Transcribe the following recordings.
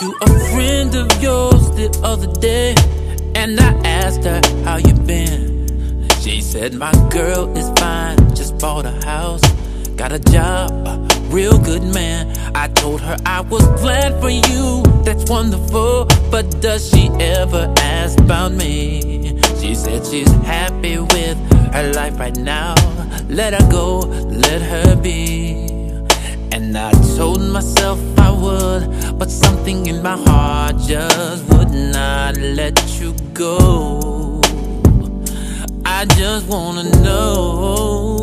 Into a friend of yours the other day, and I asked her how you been. She said my girl is fine, just bought a house, got a job, a real good man. I told her I was glad for you, that's wonderful. But does she ever ask about me? She said she's happy with her life right now. Let her go, let her be. And I told myself I would, but something in my heart just would not let you go. I just wanna know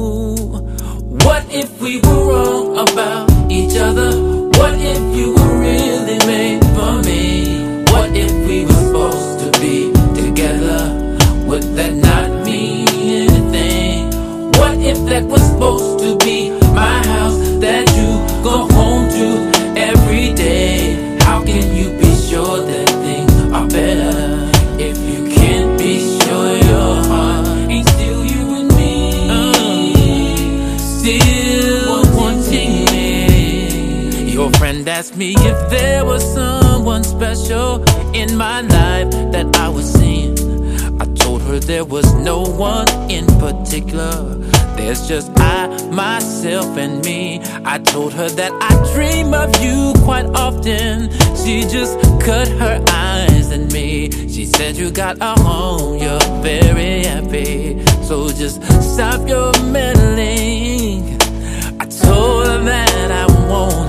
me if there was someone special in my life that I was seeing. I told her there was no one in particular. There's just I, myself, and me. I told her that I dream of you quite often. She just cut her eyes at me. She said, You got a home, you're very happy. So just stop your meddling. I told her that I won't.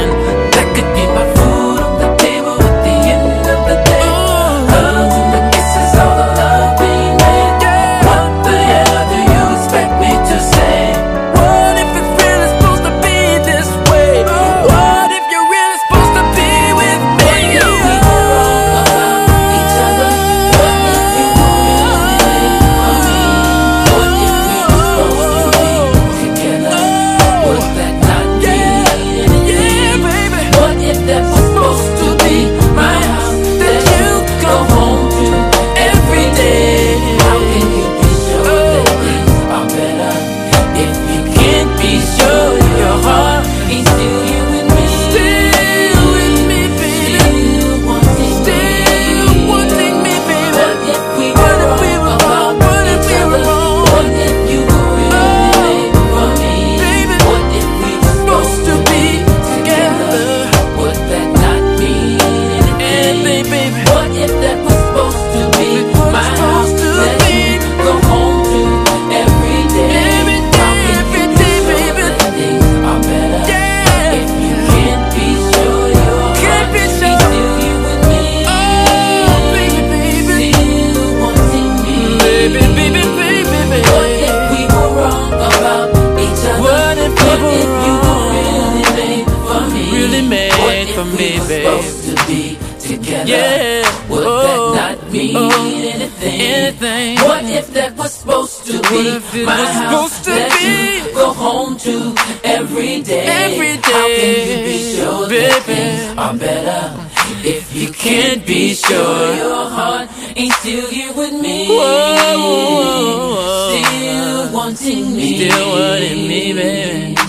for me, babe. supposed to be together? Yeah. Would that oh. not mean oh. anything? Anything. What if that was supposed to be my house that you go home to every day? Every day. How can you be sure that things are better if you can't be sure your heart ain't still here with me? Still wanting me. Still wanting me, baby.